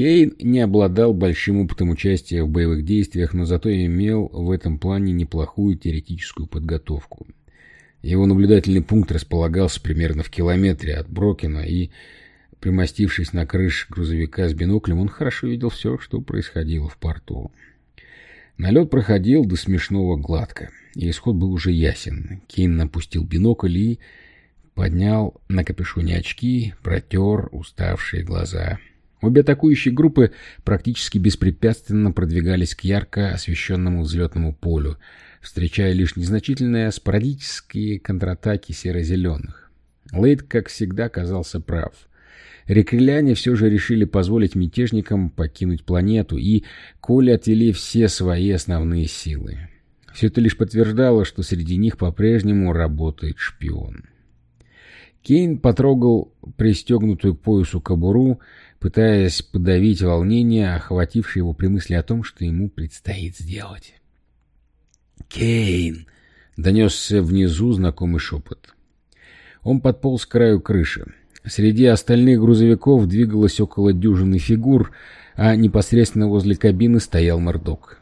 Кейн не обладал большим опытом участия в боевых действиях, но зато имел в этом плане неплохую теоретическую подготовку. Его наблюдательный пункт располагался примерно в километре от Брокена, и, примостившись на крыше грузовика с биноклем, он хорошо видел все, что происходило в порту. Налет проходил до смешного гладко, и исход был уже ясен. Кейн напустил бинокль и поднял на капюшоне очки, протер уставшие глаза — Обе атакующие группы практически беспрепятственно продвигались к ярко освещенному взлетному полю, встречая лишь незначительные спорадические контратаки серо-зеленых. Лейд, как всегда, казался прав. Рекреляне все же решили позволить мятежникам покинуть планету, и Коли отвели все свои основные силы. Все это лишь подтверждало, что среди них по-прежнему работает шпион. Кейн потрогал пристегнутую поясу кобуру, пытаясь подавить волнение, охватившее его при мысли о том, что ему предстоит сделать. «Кейн!» — донесся внизу знакомый шепот. Он подполз к краю крыши. Среди остальных грузовиков двигалось около дюжины фигур, а непосредственно возле кабины стоял Мордок.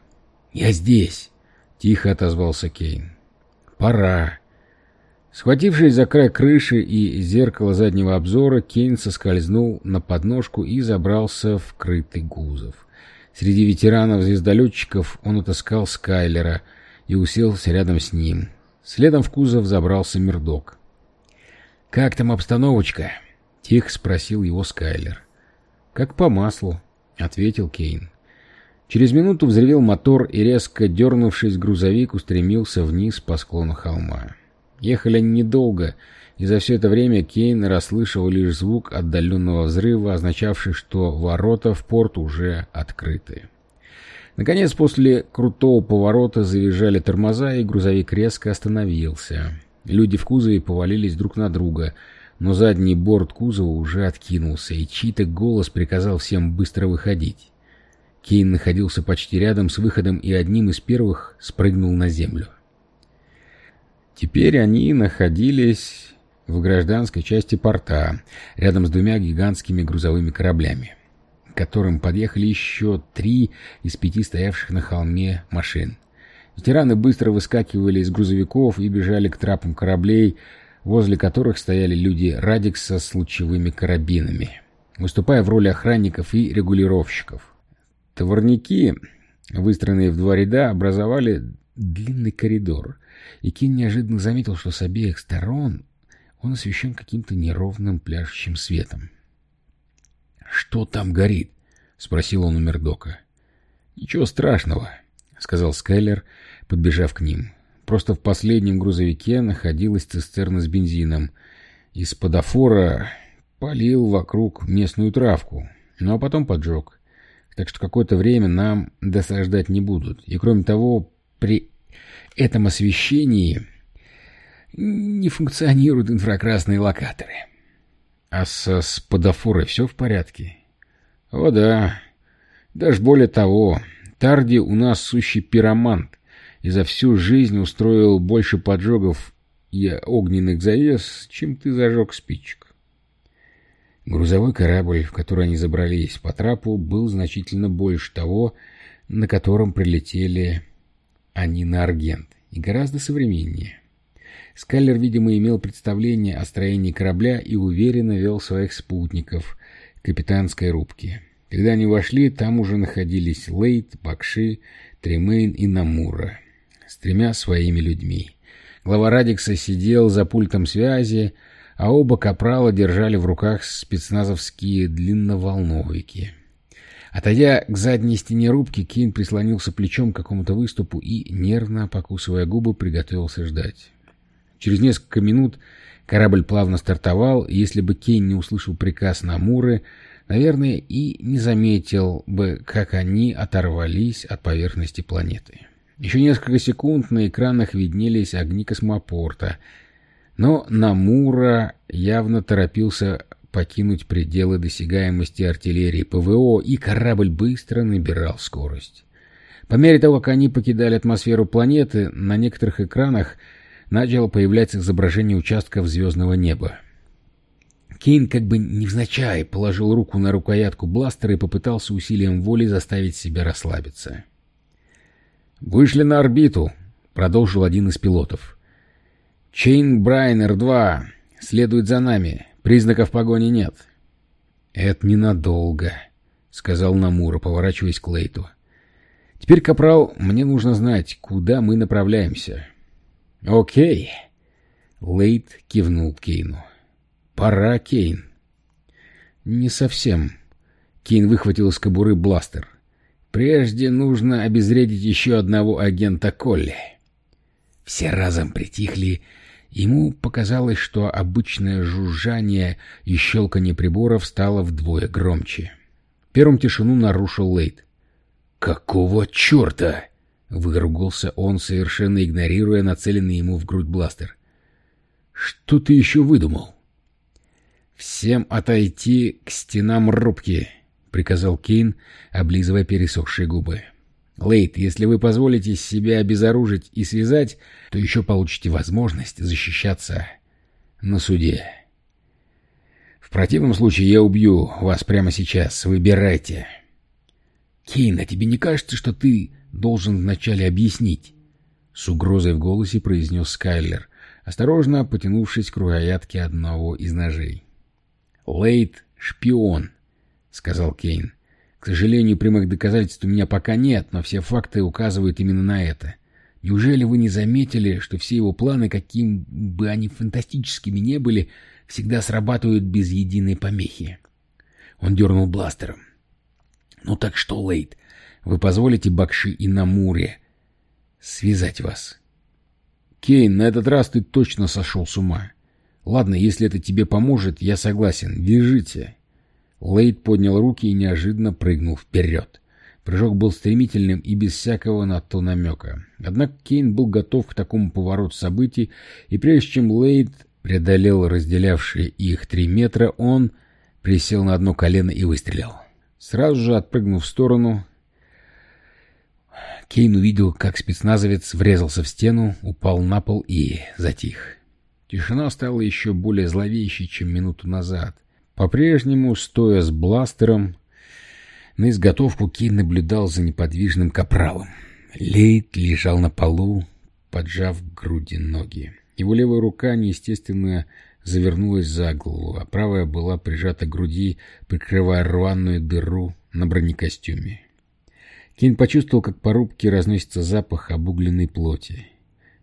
«Я здесь!» — тихо отозвался Кейн. «Пора!» Схватившись за край крыши и зеркало заднего обзора, Кейн соскользнул на подножку и забрался в крытый кузов. Среди ветеранов-звездолетчиков он отыскал Скайлера и уселся рядом с ним. Следом в кузов забрался Мердок. «Как там обстановочка?» — тихо спросил его Скайлер. «Как по маслу», — ответил Кейн. Через минуту взревел мотор, и резко дернувшись, грузовик устремился вниз по склону холма. Ехали они недолго, и за все это время Кейн расслышал лишь звук отдаленного взрыва, означавший, что ворота в порт уже открыты. Наконец, после крутого поворота завизжали тормоза, и грузовик резко остановился. Люди в кузове повалились друг на друга, но задний борт кузова уже откинулся, и чей-то голос приказал всем быстро выходить. Кейн находился почти рядом с выходом и одним из первых спрыгнул на землю. Теперь они находились в гражданской части порта, рядом с двумя гигантскими грузовыми кораблями, к которым подъехали еще три из пяти стоявших на холме машин. Ветераны быстро выскакивали из грузовиков и бежали к трапам кораблей, возле которых стояли люди Радикса с лучевыми карабинами, выступая в роли охранников и регулировщиков. Товарники, выстроенные в два ряда, образовали длинный коридор — и Кин неожиданно заметил, что с обеих сторон он освещен каким-то неровным пляшущим светом. «Что там горит?» — спросил он у Мердока. «Ничего страшного», — сказал Скайлер, подбежав к ним. «Просто в последнем грузовике находилась цистерна с бензином. Из-под афора полил вокруг местную травку, ну а потом поджег. Так что какое-то время нам досаждать не будут. И кроме того, при этом освещении не функционируют инфракрасные локаторы. А со спадафорой все в порядке? О да. Даже более того, Тарди у нас сущий пиромант и за всю жизнь устроил больше поджогов и огненных завес, чем ты зажег спичек. Грузовой корабль, в который они забрались по трапу, был значительно больше того, на котором прилетели они на Аргент, и гораздо современнее. Скайлер, видимо, имел представление о строении корабля и уверенно вел своих спутников к капитанской рубке. Когда они вошли, там уже находились Лейт, Бакши, Тремейн и Намура с тремя своими людьми. Глава Радикса сидел за пультом связи, а оба капрала держали в руках спецназовские длинноволновики. Отойдя к задней стене рубки, Кейн прислонился плечом к какому-то выступу и, нервно покусывая губы, приготовился ждать. Через несколько минут корабль плавно стартовал, и если бы Кейн не услышал приказ на Муры, наверное, и не заметил бы, как они оторвались от поверхности планеты. Еще несколько секунд на экранах виднелись огни космопорта, но Намура явно торопился покинуть пределы досягаемости артиллерии ПВО, и корабль быстро набирал скорость. По мере того, как они покидали атмосферу планеты, на некоторых экранах начало появляться изображение участков звездного неба. Кейн как бы невзначай положил руку на рукоятку бластера и попытался усилием воли заставить себя расслабиться. «Вышли на орбиту», — продолжил один из пилотов. «Чейн Брайнер-2 следует за нами. Признаков погони нет». «Это ненадолго», — сказал Намура, поворачиваясь к Лейту. «Теперь, Капрал, мне нужно знать, куда мы направляемся». «Окей», — Лейт кивнул Кейну. «Пора, Кейн». «Не совсем». Кейн выхватил из кобуры бластер. «Прежде нужно обезвредить еще одного агента Колли». Все разом притихли. Ему показалось, что обычное жужжание и щелканье приборов стало вдвое громче. Первым тишину нарушил Лейт. «Какого черта?» — выругался он, совершенно игнорируя нацеленный ему в грудь бластер. «Что ты еще выдумал?» «Всем отойти к стенам рубки», — приказал Кейн, облизывая пересохшие губы. «Лейт, если вы позволите себя обезоружить и связать, то еще получите возможность защищаться на суде. В противном случае я убью вас прямо сейчас. Выбирайте». «Кейн, а тебе не кажется, что ты должен вначале объяснить?» С угрозой в голосе произнес Скайлер, осторожно потянувшись к рукоятке одного из ножей. Лейт — шпион, — сказал Кейн. К сожалению, прямых доказательств у меня пока нет, но все факты указывают именно на это. Неужели вы не заметили, что все его планы, каким бы они фантастическими не были, всегда срабатывают без единой помехи? Он дернул бластером. «Ну так что, Лейт, вы позволите Бакши и Намуре связать вас?» «Кейн, на этот раз ты точно сошел с ума. Ладно, если это тебе поможет, я согласен. Вяжите. Лейд поднял руки и неожиданно прыгнул вперед. Прыжок был стремительным и без всякого на то намека. Однако Кейн был готов к такому повороту событий, и прежде чем Лейд преодолел разделявшие их три метра, он присел на одно колено и выстрелил. Сразу же отпрыгнув в сторону, Кейн увидел, как спецназовец врезался в стену, упал на пол и затих. Тишина стала еще более зловещей, чем минуту назад. По-прежнему, стоя с бластером, на изготовку Кей наблюдал за неподвижным капралом. Лейт лежал на полу, поджав груди ноги. Его левая рука неестественно завернулась за голову, а правая была прижата к груди, прикрывая рваную дыру на бронекостюме. Кейн почувствовал, как по рубке разносится запах обугленной плоти.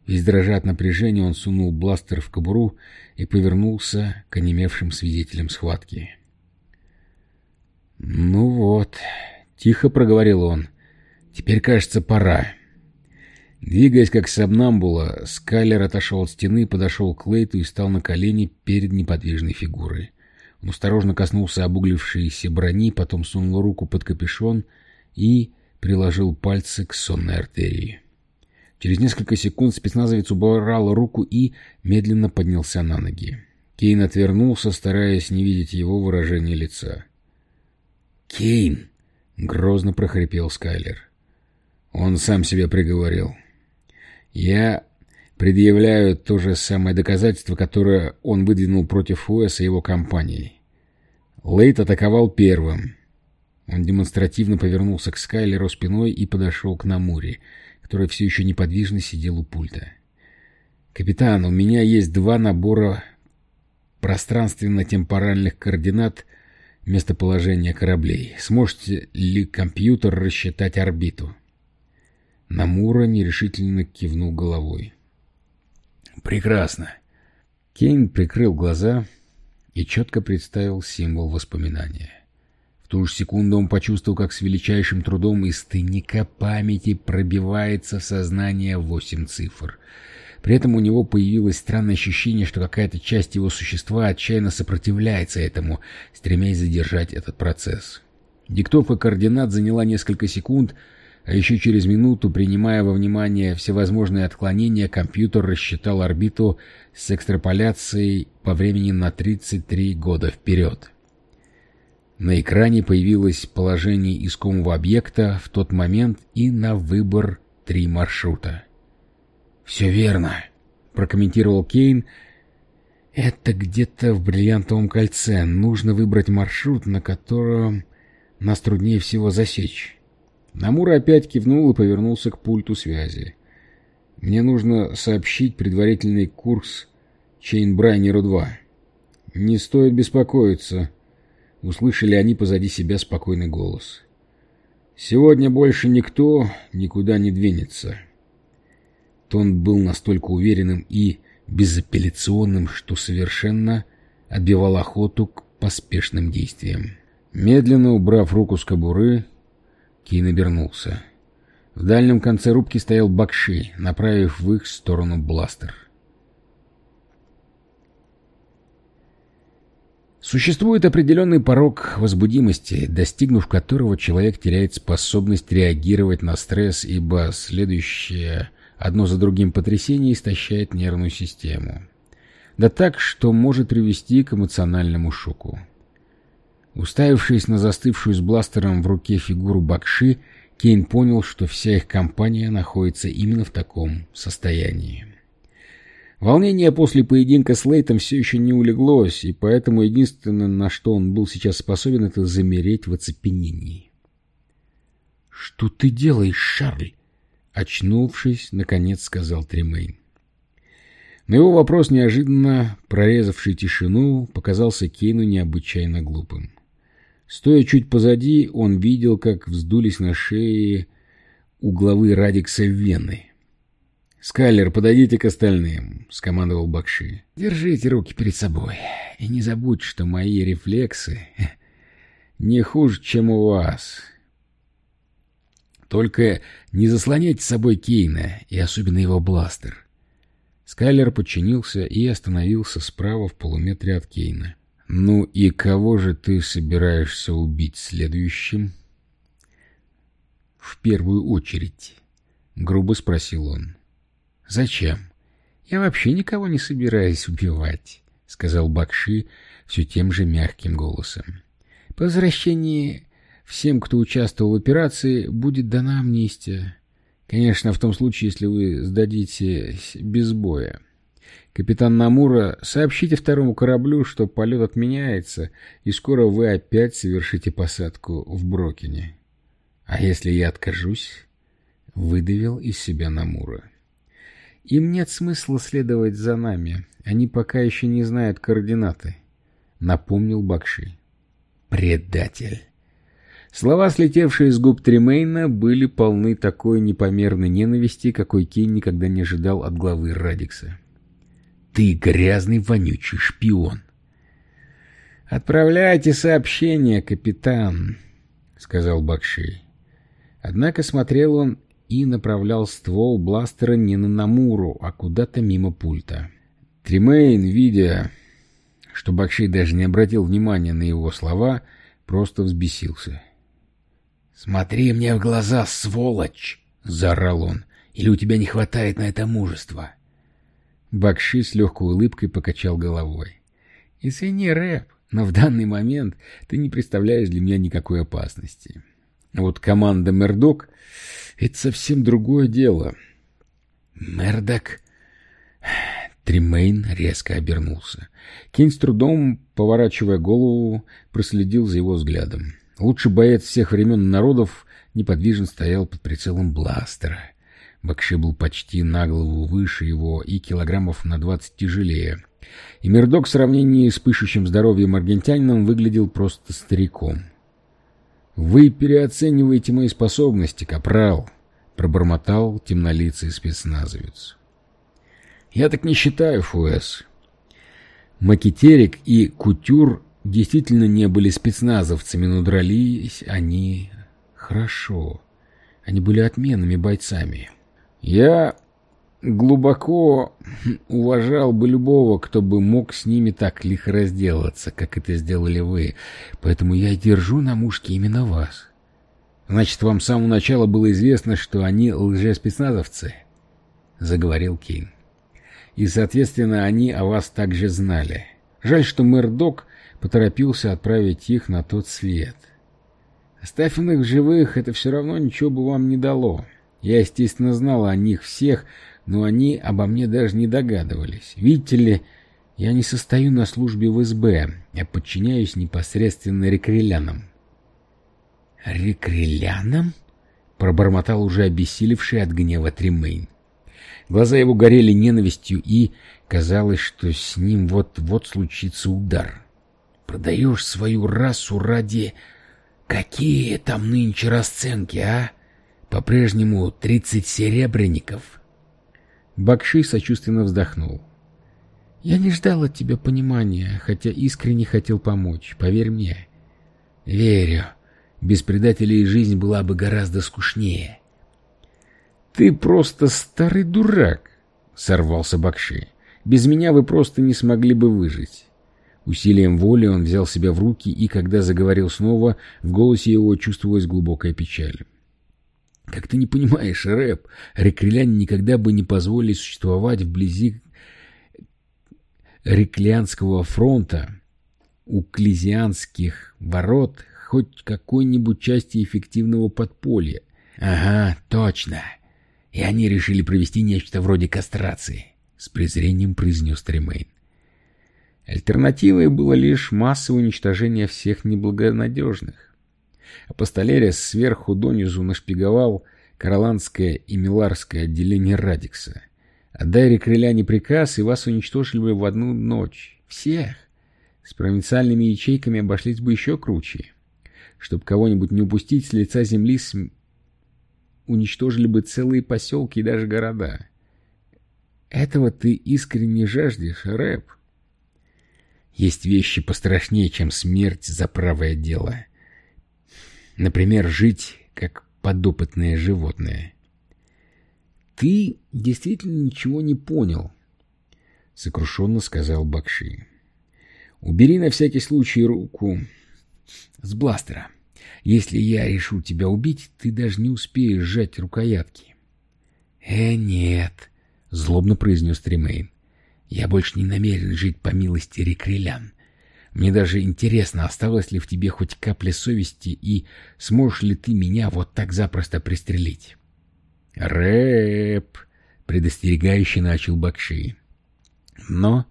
Весь дрожа от напряжения, он сунул бластер в кобуру и повернулся к онемевшим свидетелям схватки. «Ну вот», — тихо проговорил он, — «теперь, кажется, пора». Двигаясь как сабнамбула, Скайлер отошел от стены, подошел к Лейту и стал на колени перед неподвижной фигурой. Он осторожно коснулся обуглившейся брони, потом сунул руку под капюшон и приложил пальцы к сонной артерии. Через несколько секунд спецназовец убрал руку и медленно поднялся на ноги. Кейн отвернулся, стараясь не видеть его выражения лица. «Кейн!» — грозно прохрипел Скайлер. Он сам себе приговорил. «Я предъявляю то же самое доказательство, которое он выдвинул против Уэса и его компании. Лейт атаковал первым». Он демонстративно повернулся к Скайлеру спиной и подошел к Намуре — который все еще неподвижно сидел у пульта. «Капитан, у меня есть два набора пространственно-темпоральных координат местоположения кораблей. Сможете ли компьютер рассчитать орбиту?» Намура нерешительно кивнул головой. «Прекрасно!» Кейн прикрыл глаза и четко представил символ воспоминания. В ту же секунду он почувствовал, как с величайшим трудом из тайника памяти пробивается в сознание восемь цифр. При этом у него появилось странное ощущение, что какая-то часть его существа отчаянно сопротивляется этому, стремясь задержать этот процесс. Диктовка координат заняла несколько секунд, а еще через минуту, принимая во внимание всевозможные отклонения, компьютер рассчитал орбиту с экстраполяцией по времени на 33 года вперед. На экране появилось положение искомого объекта в тот момент и на выбор три маршрута. «Все верно», — прокомментировал Кейн. Это где-то в Бриллиантовом кольце. Нужно выбрать маршрут, на котором нас труднее всего засечь. Намура опять кивнул и повернулся к пульту связи. Мне нужно сообщить предварительный курс Чейнбрайнеру-2. Не стоит беспокоиться. Услышали они позади себя спокойный голос. Сегодня больше никто никуда не двинется. Тон был настолько уверенным и безапелляционным, что совершенно отбивал охоту к поспешным действиям. Медленно убрав руку с кобуры, Кейн обернулся. В дальнем конце рубки стоял Бакши, направив в их сторону бластер. Существует определенный порог возбудимости, достигнув которого человек теряет способность реагировать на стресс, ибо следующее одно за другим потрясение истощает нервную систему. Да так, что может привести к эмоциональному шоку. Уставившись на застывшую с бластером в руке фигуру Бакши, Кейн понял, что вся их компания находится именно в таком состоянии. Волнение после поединка с Лейтом все еще не улеглось, и поэтому единственное, на что он был сейчас способен, это замереть в оцепенении. «Что ты делаешь, Шарль?» Очнувшись, наконец сказал Тремейн. На его вопрос, неожиданно прорезавший тишину, показался Кейну необычайно глупым. Стоя чуть позади, он видел, как вздулись на шее угловые радикса вены. «Скайлер, подойдите к остальным», — скомандовал Бакши. «Держите руки перед собой и не забудь, что мои рефлексы не хуже, чем у вас. Только не заслоняйте собой Кейна и особенно его бластер». Скайлер подчинился и остановился справа в полуметре от Кейна. «Ну и кого же ты собираешься убить следующим?» «В первую очередь», — грубо спросил он. «Зачем? Я вообще никого не собираюсь убивать», — сказал Бакши все тем же мягким голосом. «По возвращении всем, кто участвовал в операции, будет дана амнистия. Конечно, в том случае, если вы сдадитесь без боя. Капитан Намура, сообщите второму кораблю, что полет отменяется, и скоро вы опять совершите посадку в Брокине. А если я откажусь? Выдавил из себя Намура. Им нет смысла следовать за нами. Они пока еще не знают координаты. Напомнил Бакши. Предатель. Слова, слетевшие с губ Тремейна, были полны такой непомерной ненависти, какой Кейн никогда не ожидал от главы Радикса. Ты грязный вонючий шпион. «Отправляйте сообщение, капитан», — сказал Бакши. Однако смотрел он и направлял ствол бластера не на Намуру, а куда-то мимо пульта. Тримейн, видя, что Бакши даже не обратил внимания на его слова, просто взбесился. «Смотри мне в глаза, сволочь!» — заорал он. «Или у тебя не хватает на это мужества?» Бакши с легкой улыбкой покачал головой. «Извини, Рэп, но в данный момент ты не представляешь для меня никакой опасности. Вот команда Мердок — это совсем другое дело». «Мердок?» Тримейн резко обернулся. Кейн с трудом, поворачивая голову, проследил за его взглядом. Лучший боец всех времен народов неподвижно стоял под прицелом бластера — Бакши был почти на голову выше его и килограммов на двадцать тяжелее. И Мердок в сравнении с пышущим здоровьем аргентянином выглядел просто стариком. «Вы переоцениваете мои способности, капрал», — пробормотал темнолицый спецназовец. «Я так не считаю, Фуэс». Макетерик и Кутюр действительно не были спецназовцами, но дрались они хорошо. Они были отменными бойцами. Я глубоко уважал бы любого, кто бы мог с ними так лихо разделаться, как это сделали вы, поэтому я держу на мушке именно вас. Значит, вам с самого начала было известно, что они лжеспецназовцы? — заговорил Кейн. И, соответственно, они о вас также знали. Жаль, что мэр Док поторопился отправить их на тот свет. Оставь их живых, это все равно ничего бы вам не дало. — я, естественно, знал о них всех, но они обо мне даже не догадывались. Видите ли, Я не состою на службе в СБ, я подчиняюсь непосредственно рекрелянам. «Рекрелянам?» — пробормотал уже обессилевший от гнева Тримейн. Глаза его горели ненавистью, и казалось, что с ним вот-вот случится удар. «Продаешь свою расу ради... Какие там нынче расценки, а? По-прежнему тридцать серебряников?» Бакши сочувственно вздохнул. «Я не ждал от тебя понимания, хотя искренне хотел помочь, поверь мне». «Верю. Без предателей жизнь была бы гораздо скучнее». «Ты просто старый дурак», — сорвался Бакши. «Без меня вы просто не смогли бы выжить». Усилием воли он взял себя в руки, и когда заговорил снова, в голосе его чувствовалась глубокая печаль. Как ты не понимаешь, рэп, рекреляне никогда бы не позволили существовать вблизи Реклианского фронта, у Клизианских ворот, хоть какой-нибудь части эффективного подполья. Ага, точно. И они решили провести нечто вроде кастрации, с презрением произнес Тремейн. Альтернативой было лишь массовое уничтожение всех неблагонадежных. Апостолерис сверху донизу нашпиговал Кароланское и Миларское отделение Радикса. Отдай рекреляне приказ, и вас уничтожили бы в одну ночь. Всех. С провинциальными ячейками обошлись бы еще круче. Чтоб кого-нибудь не упустить с лица земли, с... уничтожили бы целые поселки и даже города. Этого ты искренне жаждешь, рэп? Есть вещи пострашнее, чем смерть за правое дело. Например, жить как подопытное животное. «Ты действительно ничего не понял», — сокрушенно сказал Бакши. «Убери на всякий случай руку с бластера. Если я решу тебя убить, ты даже не успеешь сжать рукоятки». «Э, нет», — злобно произнес Тремейн. «Я больше не намерен жить по милости рекрелян. Мне даже интересно, осталось ли в тебе хоть капля совести, и сможешь ли ты меня вот так запросто пристрелить? «Рэп!» — предостерегающе начал Бакши. Но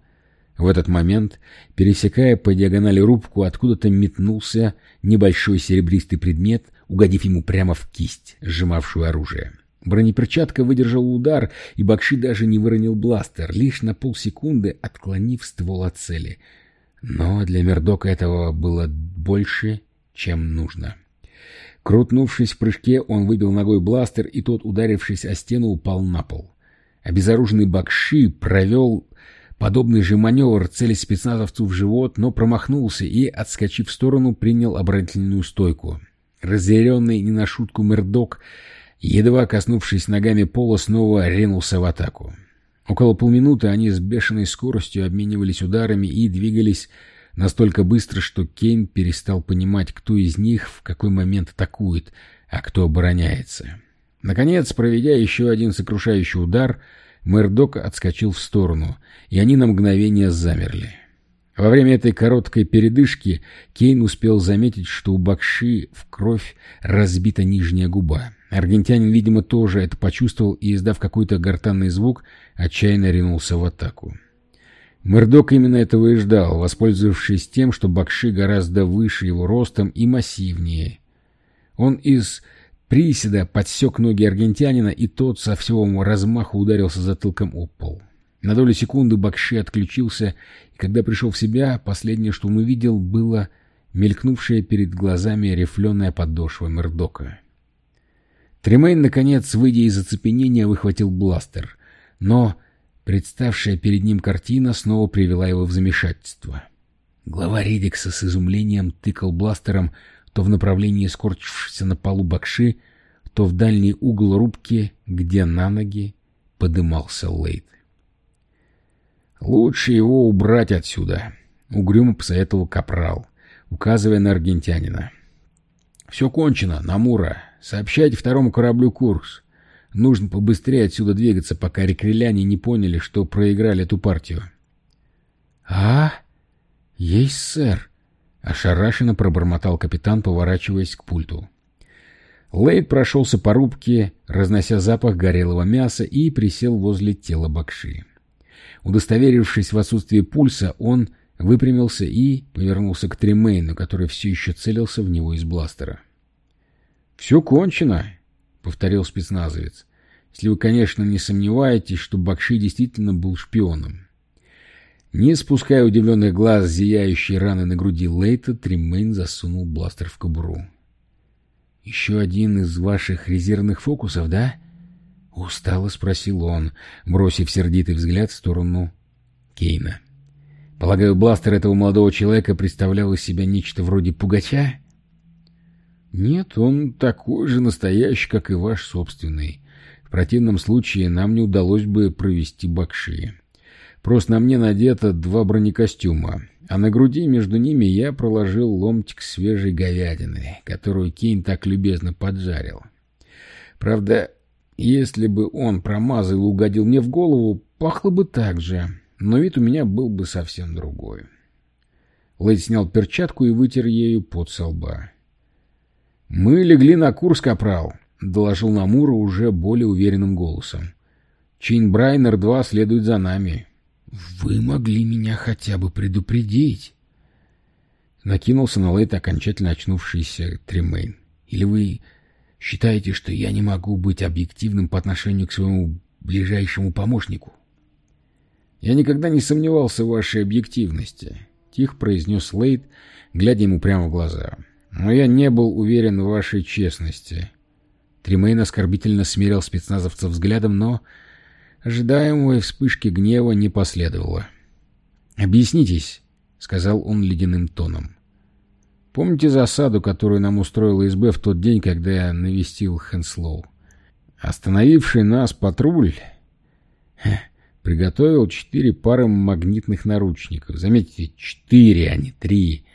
в этот момент, пересекая по диагонали рубку, откуда-то метнулся небольшой серебристый предмет, угодив ему прямо в кисть, сжимавшую оружие. Бронеперчатка выдержала удар, и Бакши даже не выронил бластер, лишь на полсекунды отклонив ствол от цели — но для Мердока этого было больше, чем нужно. Крутнувшись в прыжке, он выбил ногой бластер, и тот, ударившись о стену, упал на пол. Обезоруженный Бакши провел подобный же маневр, цели спецназовцу в живот, но промахнулся и, отскочив в сторону, принял оборонительную стойку. Разъяренный не на шутку Мердок, едва коснувшись ногами пола, снова ринулся в атаку. Около полминуты они с бешеной скоростью обменивались ударами и двигались настолько быстро, что Кейн перестал понимать, кто из них в какой момент атакует, а кто обороняется. Наконец, проведя еще один сокрушающий удар, Мэрдок отскочил в сторону, и они на мгновение замерли. Во время этой короткой передышки Кейн успел заметить, что у Бакши в кровь разбита нижняя губа. Аргентянин, видимо, тоже это почувствовал и, издав какой-то гортанный звук, отчаянно ринулся в атаку. Мэрдок именно этого и ждал, воспользовавшись тем, что Бакши гораздо выше его ростом и массивнее. Он из приседа подсек ноги аргентянина, и тот со всего размаху ударился затылком об пол. На долю секунды Бакши отключился, и когда пришел в себя, последнее, что он увидел, было мелькнувшая перед глазами рифленая подошва Мердока. Тремейн, наконец, выйдя из оцепенения, выхватил бластер, но представшая перед ним картина снова привела его в замешательство. Глава Редикса с изумлением тыкал бластером то в направлении скорчившегося на полу Бакши, то в дальний угол рубки, где на ноги подымался Лейт. «Лучше его убрать отсюда», — угрюмо посоветовал Капрал, указывая на аргентянина. «Все кончено, Намура. Сообщайте второму кораблю курс. Нужно побыстрее отсюда двигаться, пока рекреляне не поняли, что проиграли эту партию». «А? Есть, сэр», — ошарашенно пробормотал капитан, поворачиваясь к пульту. Лейд прошелся по рубке, разнося запах горелого мяса, и присел возле тела Бакши. Удостоверившись в отсутствии пульса, он выпрямился и повернулся к Тремейну, который все еще целился в него из бластера. «Все кончено», — повторил спецназовец. «Если вы, конечно, не сомневаетесь, что Бакши действительно был шпионом». Не спуская удивленных глаз зияющей раны на груди Лейта, Тремейн засунул бластер в кобуру. «Еще один из ваших резервных фокусов, да?» Устало спросил он, бросив сердитый взгляд в сторону Кейна. «Полагаю, бластер этого молодого человека представлял из себя нечто вроде пугача?» «Нет, он такой же настоящий, как и ваш собственный. В противном случае нам не удалось бы провести бакши. Просто на мне надето два бронекостюма, а на груди между ними я проложил ломтик свежей говядины, которую Кейн так любезно поджарил. Правда, если бы он промазал и угодил мне в голову, пахло бы так же, но вид у меня был бы совсем другой. Лэйд снял перчатку и вытер ею под со лба. «Мы легли на курс, капрал», — доложил Намура уже более уверенным голосом. «Чин Брайнер-2 следует за нами». «Вы могли меня хотя бы предупредить». Накинулся на Лейт окончательно очнувшийся Тремейн. «Или вы считаете, что я не могу быть объективным по отношению к своему ближайшему помощнику?» «Я никогда не сомневался в вашей объективности», — тихо произнес Лейт, глядя ему прямо в глаза. Но я не был уверен в вашей честности. Тримейн оскорбительно смирил спецназовца взглядом, но ожидаемой вспышки гнева не последовало. «Объяснитесь», — сказал он ледяным тоном. «Помните засаду, которую нам устроила СБ в тот день, когда я навестил Хенслоу? Остановивший нас патруль приготовил четыре пары магнитных наручников. Заметьте, четыре, а не три.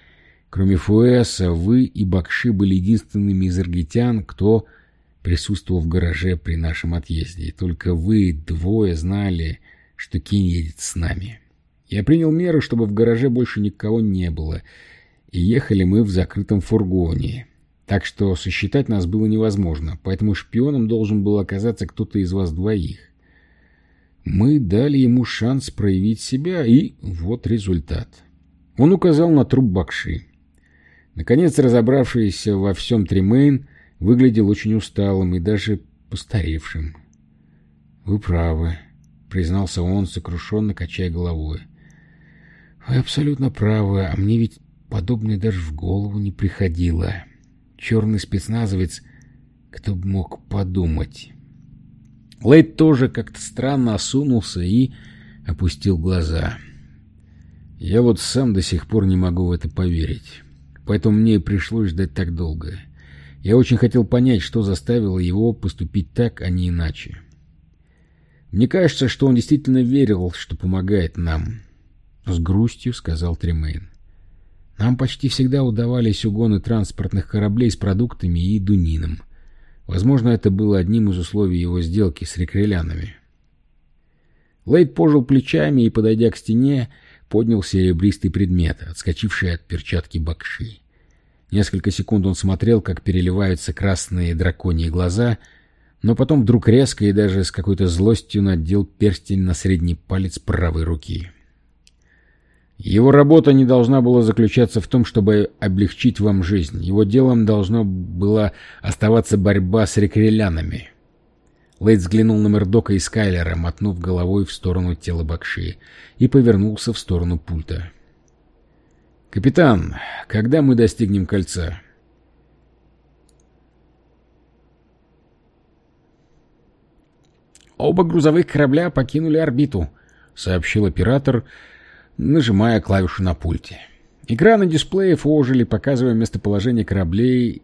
Кроме Фуэса, вы и Бакши были единственными из аргитян, кто присутствовал в гараже при нашем отъезде. И только вы двое знали, что Кин едет с нами. Я принял меры, чтобы в гараже больше никого не было, и ехали мы в закрытом фургоне. Так что сосчитать нас было невозможно, поэтому шпионом должен был оказаться кто-то из вас двоих. Мы дали ему шанс проявить себя, и вот результат. Он указал на труп Бакши. Наконец, разобравшийся во всем Тремейн выглядел очень усталым и даже постаревшим. «Вы правы», — признался он, сокрушенно качая головой. «Вы абсолютно правы, а мне ведь подобное даже в голову не приходило. Черный спецназовец, кто бы мог подумать». Лейд тоже как-то странно осунулся и опустил глаза. «Я вот сам до сих пор не могу в это поверить» поэтому мне и пришлось ждать так долго. Я очень хотел понять, что заставило его поступить так, а не иначе. Мне кажется, что он действительно верил, что помогает нам. С грустью сказал Тремейн. Нам почти всегда удавались угоны транспортных кораблей с продуктами и дунином. Возможно, это было одним из условий его сделки с рекрелянами. Лейд пожил плечами и, подойдя к стене, поднял серебристый предмет, отскочивший от перчатки Бакши. Несколько секунд он смотрел, как переливаются красные драконьи глаза, но потом вдруг резко и даже с какой-то злостью надел перстень на средний палец правой руки. Его работа не должна была заключаться в том, чтобы облегчить вам жизнь. Его делом должно было оставаться борьба с рекрелянами. Лейд взглянул на Мердока и Скайлера, мотнув головой в сторону тела Бакши, и повернулся в сторону пульта. «Капитан, когда мы достигнем кольца?» «Оба грузовых корабля покинули орбиту», — сообщил оператор, нажимая клавишу на пульте. Экраны дисплеев ожили, показывая местоположение кораблей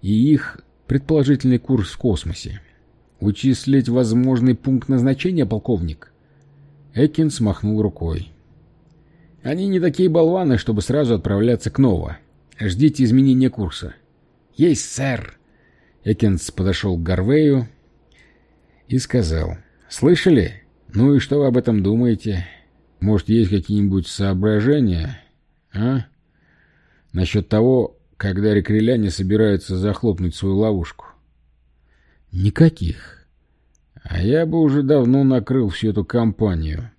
и их предположительный курс в космосе. «Вычислить возможный пункт назначения, полковник?» Экин смахнул рукой. «Они не такие болваны, чтобы сразу отправляться к Нова. Ждите изменения курса». «Есть, сэр!» Экинс подошел к Гарвею и сказал. «Слышали? Ну и что вы об этом думаете? Может, есть какие-нибудь соображения, а? Насчет того, когда рекреляне собираются захлопнуть свою ловушку?» Никаких. А я бы уже давно накрыл всю эту компанию.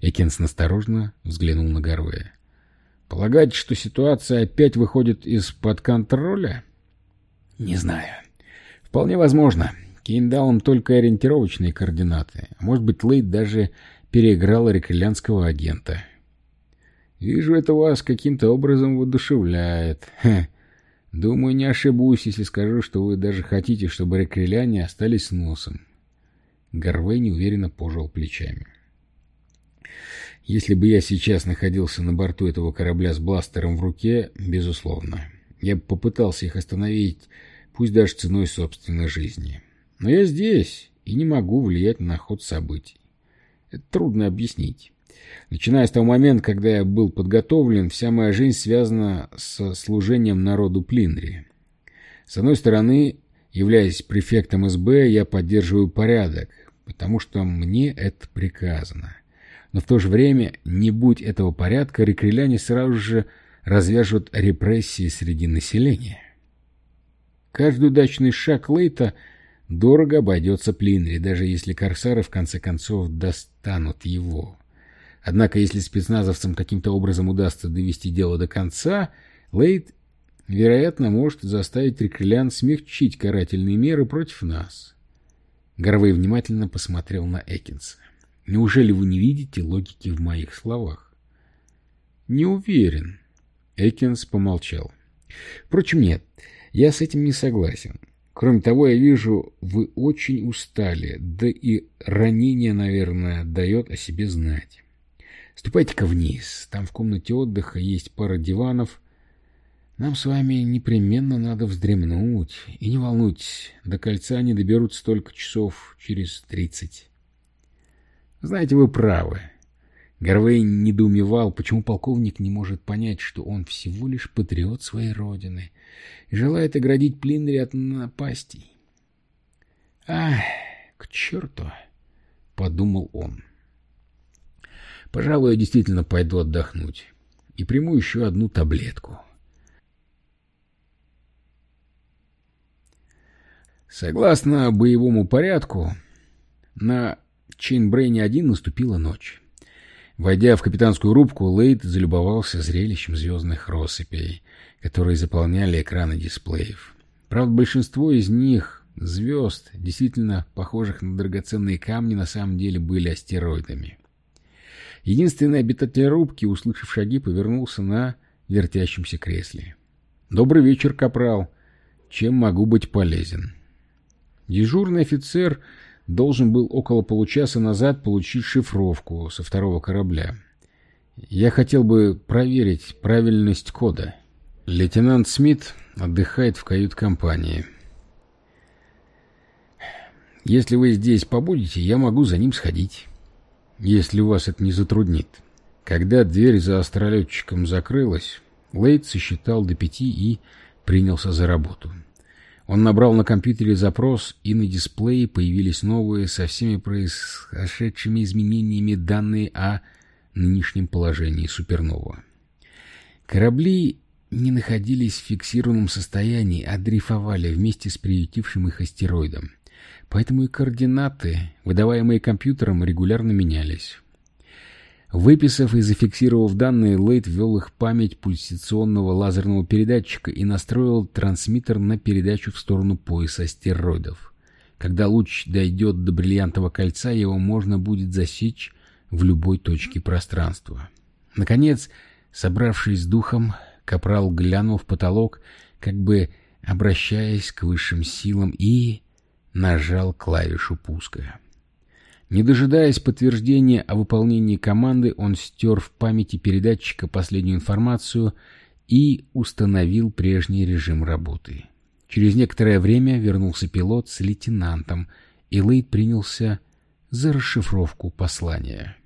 Экинс насторожно взглянул на Гарвея. «Полагаете, что ситуация опять выходит из-под контроля?» «Не знаю. Вполне возможно. Кейн дал им только ориентировочные координаты. Может быть, Лейд даже переиграл рекрелянского агента. Вижу, это вас каким-то образом воодушевляет. Ха. Думаю, не ошибусь, если скажу, что вы даже хотите, чтобы рекреляне остались с носом. Гарвей неуверенно пожал плечами. Если бы я сейчас находился на борту этого корабля с бластером в руке, безусловно, я бы попытался их остановить, пусть даже ценой собственной жизни. Но я здесь и не могу влиять на ход событий. Это трудно объяснить. Начиная с того момента, когда я был подготовлен, вся моя жизнь связана с служением народу Плинри. С одной стороны, являясь префектом СБ, я поддерживаю порядок, потому что мне это приказано. Но в то же время, не будь этого порядка, рекреляне сразу же развяжут репрессии среди населения. Каждый удачный шаг Лейта дорого обойдется Плинри, даже если корсары в конце концов достанут его. Однако, если спецназовцам каким-то образом удастся довести дело до конца, Лейт, вероятно, может заставить Рикрелян смягчить карательные меры против нас. Гарвей внимательно посмотрел на Экинса. Неужели вы не видите логики в моих словах? Не уверен. Экинс помолчал. Впрочем, нет, я с этим не согласен. Кроме того, я вижу, вы очень устали, да и ранение, наверное, дает о себе знать. Ступайте-ка вниз. Там в комнате отдыха есть пара диванов. Нам с вами непременно надо вздремнуть. И не волнуйтесь, до кольца они доберутся только часов через тридцать. Знаете, вы правы. Гарвей недоумевал, почему полковник не может понять, что он всего лишь патриот своей родины и желает оградить Плинри от напастей. «Ах, к черту!» — подумал он. Пожалуй, я действительно пойду отдохнуть. И приму еще одну таблетку. Согласно боевому порядку, на Чейнбрейне-1 наступила ночь. Войдя в капитанскую рубку, Лейд залюбовался зрелищем звездных россыпей, которые заполняли экраны дисплеев. Правда, большинство из них, звезд, действительно похожих на драгоценные камни, на самом деле были астероидами. Единственный обитатель рубки, услышав шаги, повернулся на вертящемся кресле. «Добрый вечер, капрал. Чем могу быть полезен?» Дежурный офицер должен был около получаса назад получить шифровку со второго корабля. Я хотел бы проверить правильность кода. Лейтенант Смит отдыхает в кают-компании. Если вы здесь побудете, я могу за ним сходить если вас это не затруднит. Когда дверь за астролетчиком закрылась, Лейд сосчитал до пяти и принялся за работу. Он набрал на компьютере запрос, и на дисплее появились новые со всеми произошедшими изменениями данные о нынешнем положении супернова. Корабли не находились в фиксированном состоянии, а дрейфовали вместе с приютившим их астероидом. Поэтому и координаты, выдаваемые компьютером, регулярно менялись. Выписав и зафиксировав данные, Лейт ввел их в память пульсационного лазерного передатчика и настроил трансмиттер на передачу в сторону пояса астероидов. Когда луч дойдет до бриллиантового кольца, его можно будет засечь в любой точке пространства. Наконец, собравшись с духом, Капрал глянул в потолок, как бы обращаясь к высшим силам, и нажал клавишу пуска. Не дожидаясь подтверждения о выполнении команды, он стер в памяти передатчика последнюю информацию и установил прежний режим работы. Через некоторое время вернулся пилот с лейтенантом, и Лейд принялся за расшифровку послания.